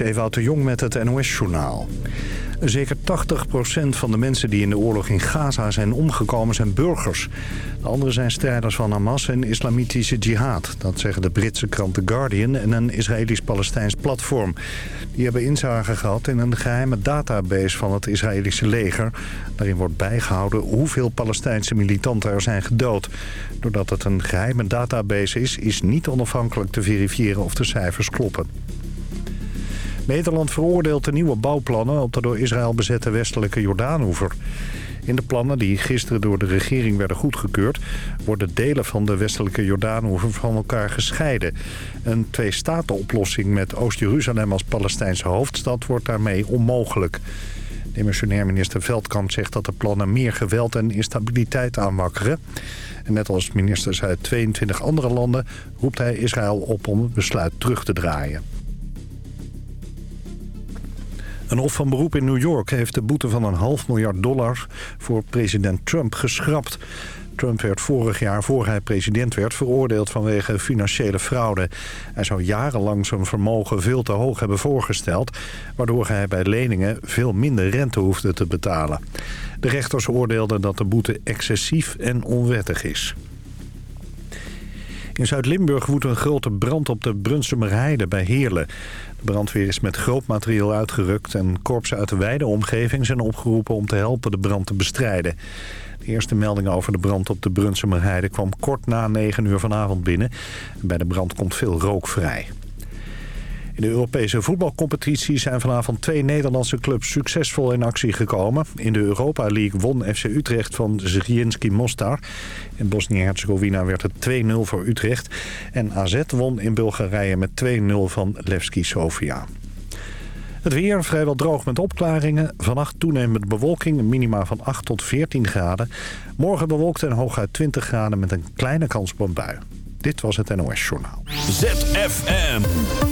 Ewout de Jong met het NOS-journaal. Zeker 80% van de mensen die in de oorlog in Gaza zijn omgekomen zijn burgers. De anderen zijn strijders van Hamas en islamitische jihad. Dat zeggen de Britse krant The Guardian en een Israëlisch-Palestijns platform. Die hebben inzage gehad in een geheime database van het Israëlische leger. Daarin wordt bijgehouden hoeveel Palestijnse militanten er zijn gedood. Doordat het een geheime database is, is niet onafhankelijk te verifiëren of de cijfers kloppen. Nederland veroordeelt de nieuwe bouwplannen op de door Israël bezette westelijke Jordaanoever. In de plannen die gisteren door de regering werden goedgekeurd... worden delen van de westelijke Jordaanoever van elkaar gescheiden. Een twee-staten-oplossing met Oost-Jeruzalem als Palestijnse hoofdstad wordt daarmee onmogelijk. Demissionair minister Veldkamp zegt dat de plannen meer geweld en instabiliteit aanwakkeren. En net als ministers uit 22 andere landen roept hij Israël op om het besluit terug te draaien. Een hof van beroep in New York heeft de boete van een half miljard dollar voor president Trump geschrapt. Trump werd vorig jaar, voor hij president werd, veroordeeld vanwege financiële fraude. Hij zou jarenlang zijn vermogen veel te hoog hebben voorgesteld... waardoor hij bij leningen veel minder rente hoefde te betalen. De rechters oordeelden dat de boete excessief en onwettig is. In Zuid-Limburg woedt een grote brand op de Brunsumerheide bij Heerlen. De brandweer is met groot materieel uitgerukt en korpsen uit de wijde omgeving zijn opgeroepen om te helpen de brand te bestrijden. De eerste melding over de brand op de Brunsumerheide kwam kort na 9 uur vanavond binnen. Bij de brand komt veel rook vrij. In de Europese voetbalcompetitie zijn vanavond twee Nederlandse clubs succesvol in actie gekomen. In de Europa League won FC Utrecht van Zrinjski Mostar. In Bosnië-Herzegovina werd het 2-0 voor Utrecht. En AZ won in Bulgarije met 2-0 van Levski Sofia. Het weer vrijwel droog met opklaringen. Vannacht toenemend bewolking, minima van 8 tot 14 graden. Morgen bewolkt en hooguit 20 graden met een kleine kans op een bui. Dit was het NOS Journaal. ZFM.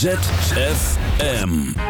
ZFM.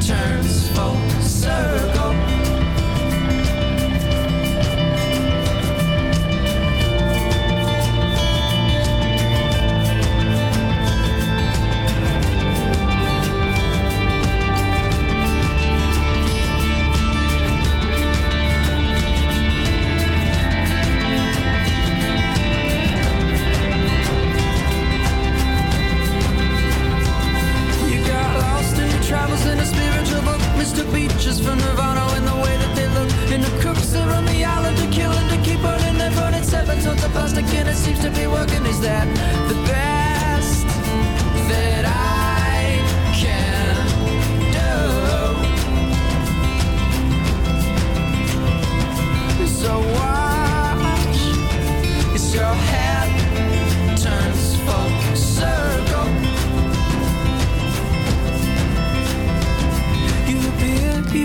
turns full circle. told the plastic and it seems to be working. Is that the best that I can do? So watch your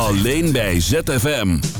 Alleen bij ZFM.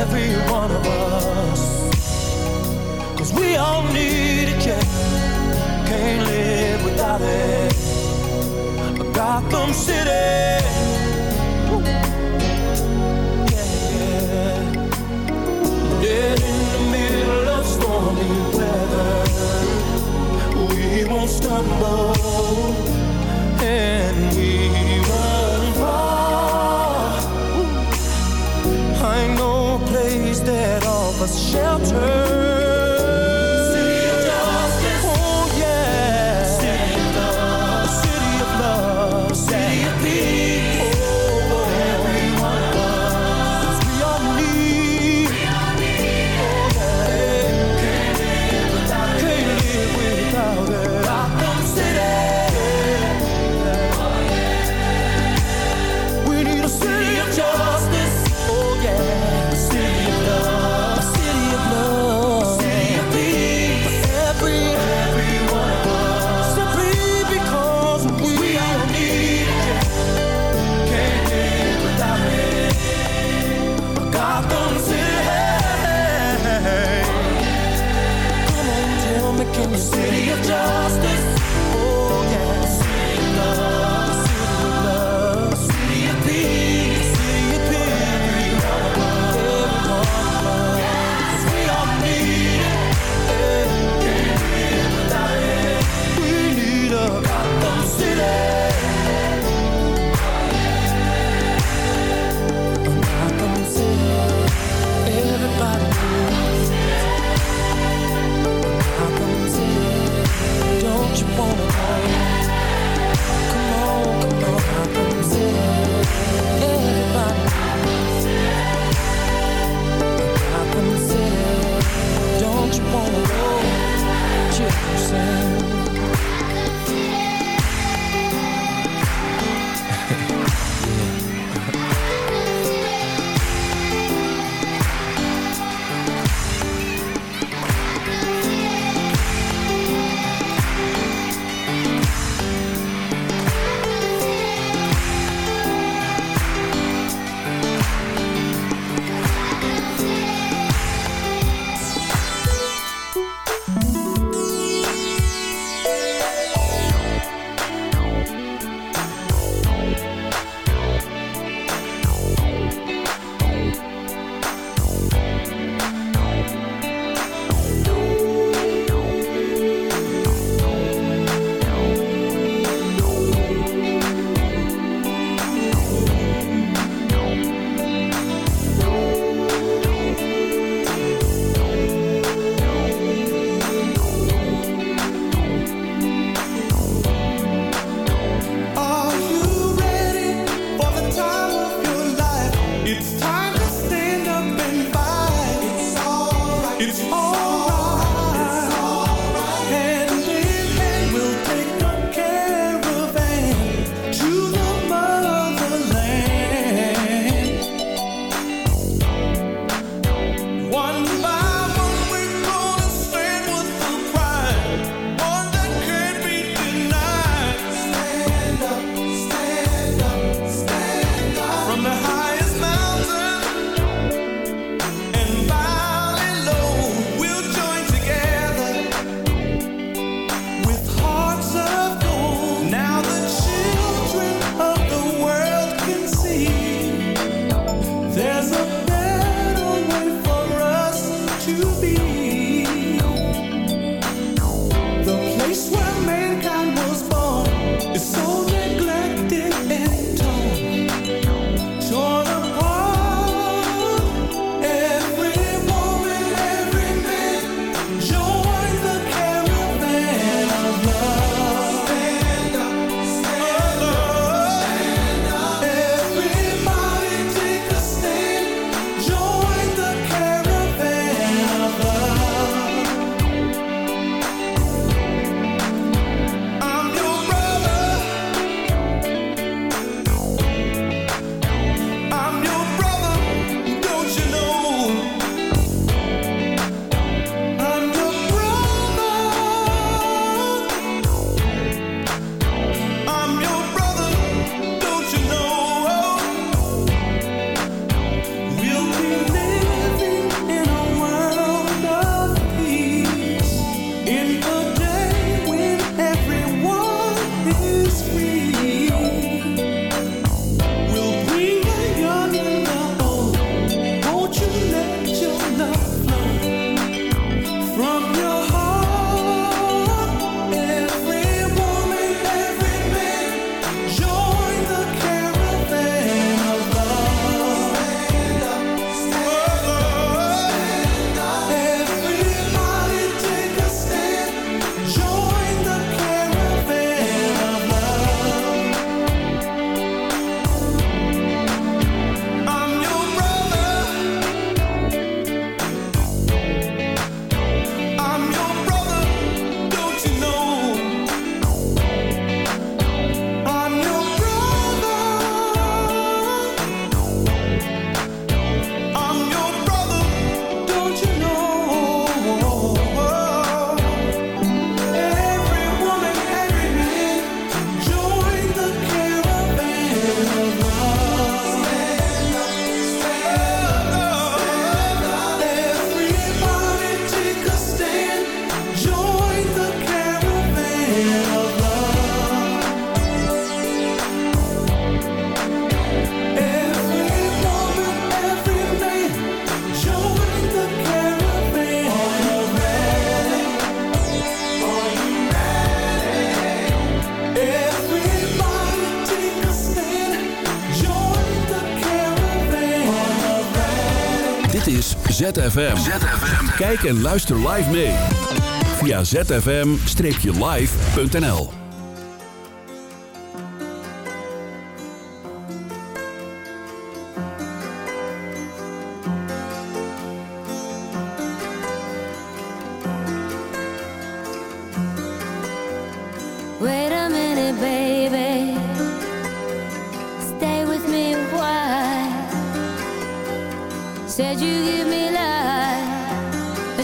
every one of us. Cause we all need a check, can't live without it. Gotham City, yeah, dead in the middle of stormy weather, we won't stumble. shelter. It's ZFM. Kijk en luister live mee. Via zfm-live.nl Wait a minute, baby. Stay with me a while. Said you give me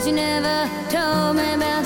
you never told me about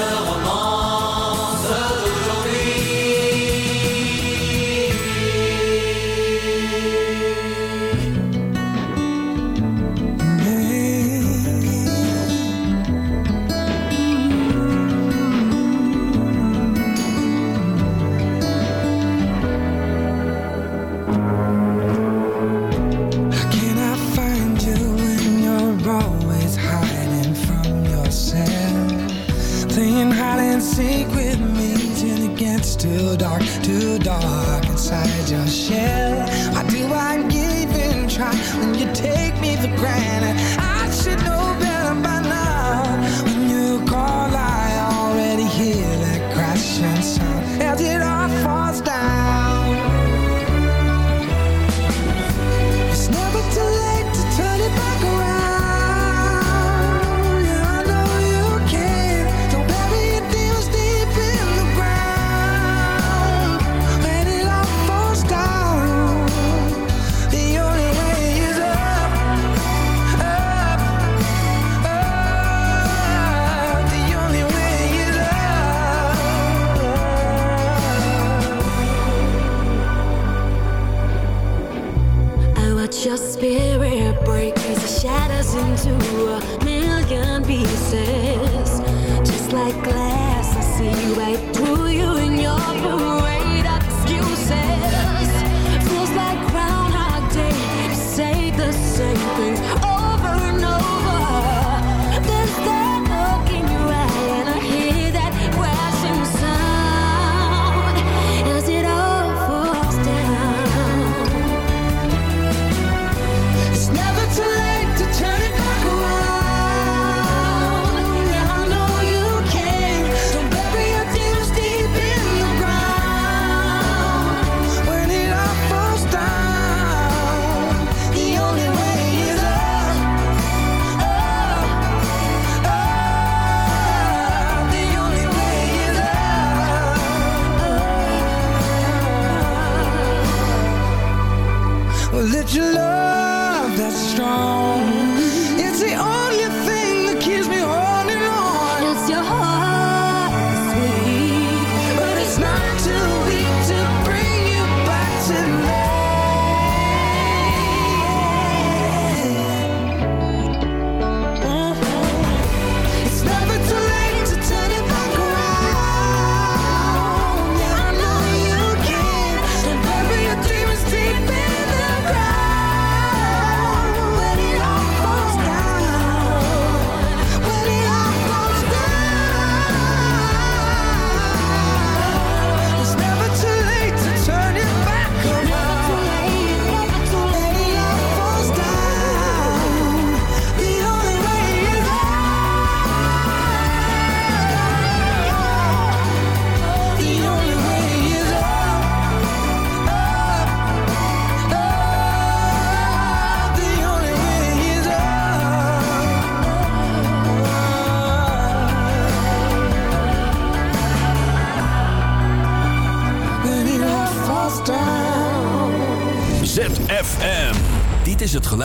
C'est hide with me till it gets too dark, too dark inside your shell. Why do I even try when you take me for granted? I should know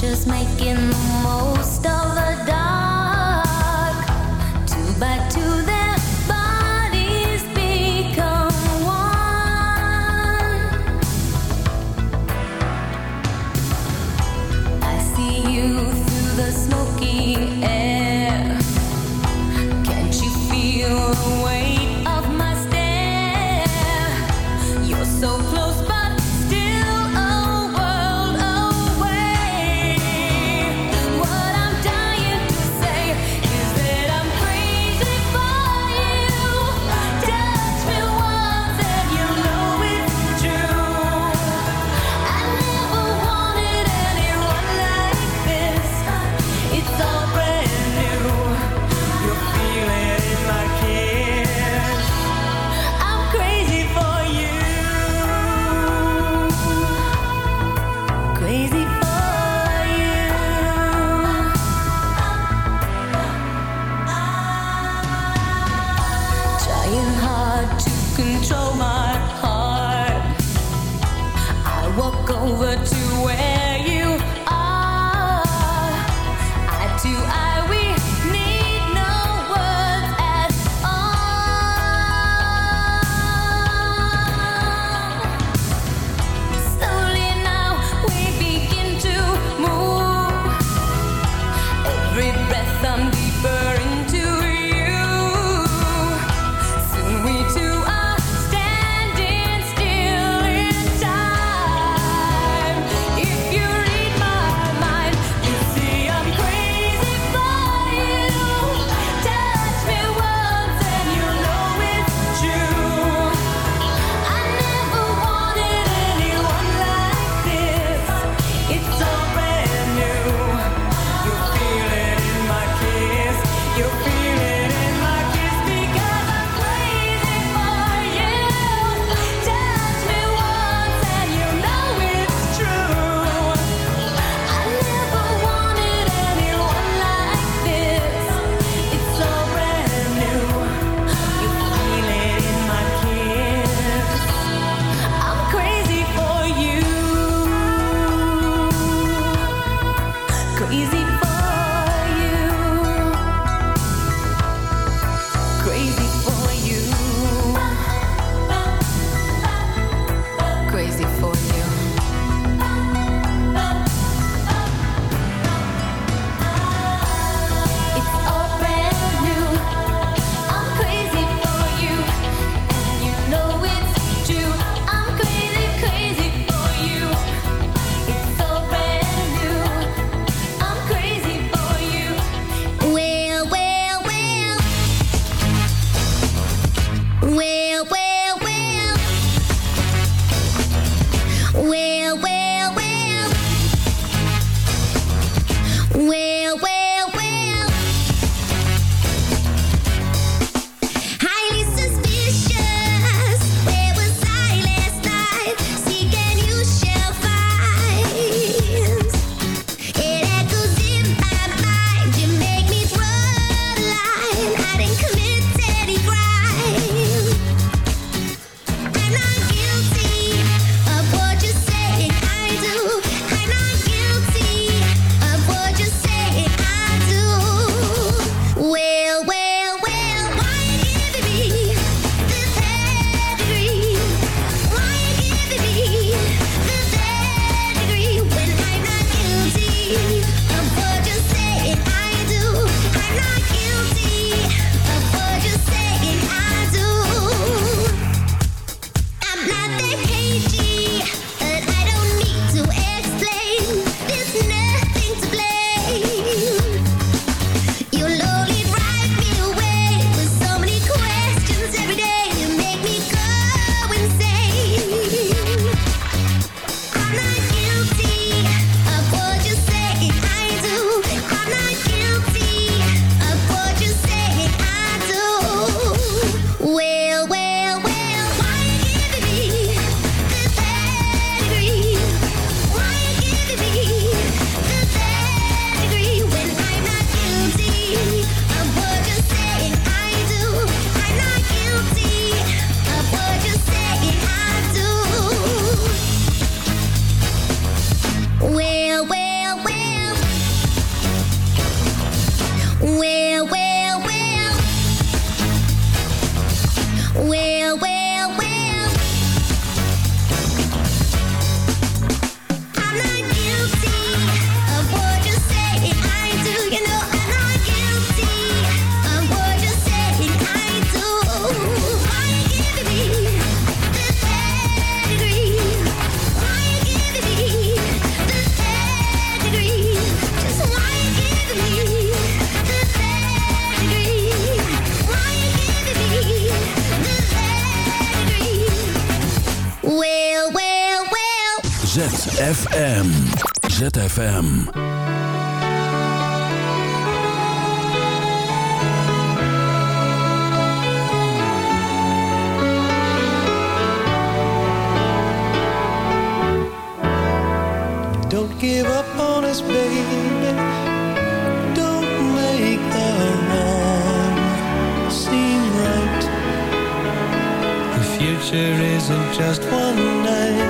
just making the most of the dark. Two by two, ZFM. ZFM. Don't give up on us, baby. Don't make the wrong seem right. The future isn't just one night.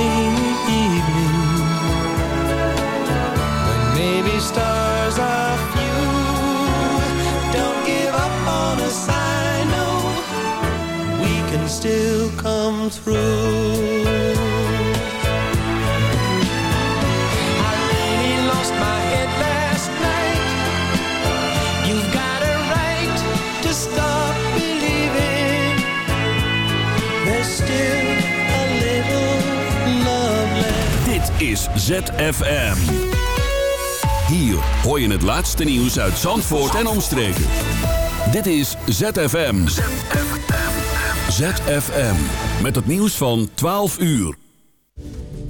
still through. Got a right to stop believing. Dit is ZFM. Hier hoor je het laatste nieuws uit Zandvoort en omstreken. Dit is ZFM. ZFM. Met het nieuws van 12 uur.